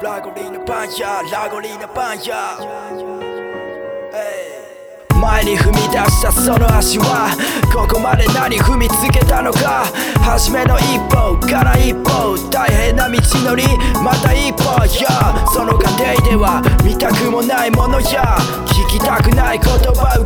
ラゴリーナパンヤラゴリーナパンヤ前に踏み出したその足はここまで何踏みつけたのか。初めの一歩から一歩大変な道のりまた一歩。やその過程では見たくもないものや聞きたくない言葉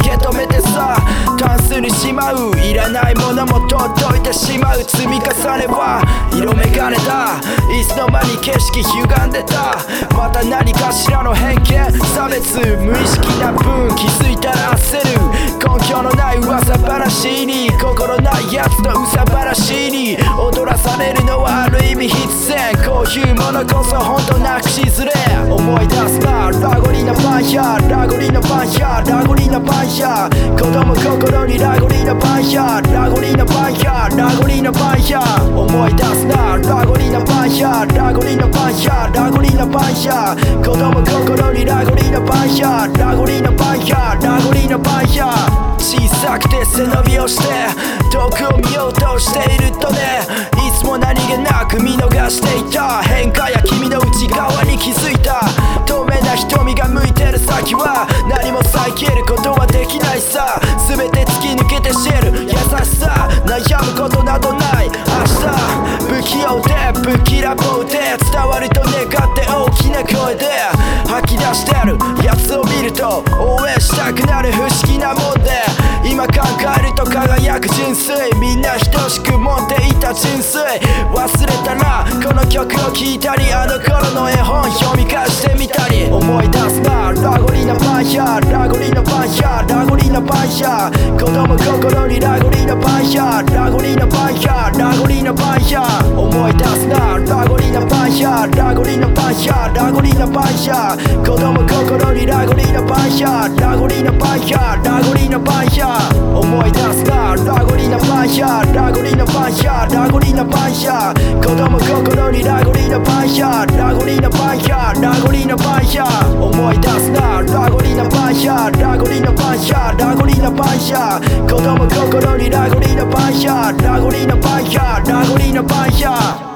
受け止めてさタンスにしまういらないものも取っといてしまう。積み重ねは色眼鏡だ。いつの間に景色歪んでた。また何かしらの偏見差別無意識な分気づいたら焦る。根拠のない噂話に心ないやつのうさ話に踊らされるのはある意味必然こういうものこそ本当なくしずれ思い出すなラゴリなパンやラゴリなパンやラゴリなパンや子供心にラゴリなパンやラゴリなパンやラゴリなパンや思い出すなラゴリなパンやラゴリなパンやラゴリなパンや子供心にラゴリなパンやラゴリなパンやラゴリなパンや小さくて背伸びをして遠くを見ようとしているとねいつもしていた。変化や君の内側に気づいた。透明な瞳が向いてる先は何も遮ることはできないさ。全て突き抜けて知る。優しさ。悩むことなどない。明日。不器用で不気らぼうで。伝わると願って大きな声で。吐き出してる。やつを見ると応援したくなる。不思議なもんで。持っていた純粋忘れたなこの曲を聴いたりあの頃の絵本読み返してみたり思い出すなラゴリなパンやラゴリなパンやラゴリなパンや子供心にラゴリなパンやラゴリなパンやラゴリなパンや思い出すなラゴリなパンやラゴリなパンやラゴリなパンや子供心にラゴリなパンやラゴリなパンやラゴリなパンや思い出すなラゴリなパンやラゴリなパンやラゴリなパンや子供心にラゴリのパンやラゴリのパンやラゴリのパンや思い出すな。ラゴリのパンやラゴリのパンやラゴリのパンや子供心にラゴリのパンやラゴリのパンやラゴリなパン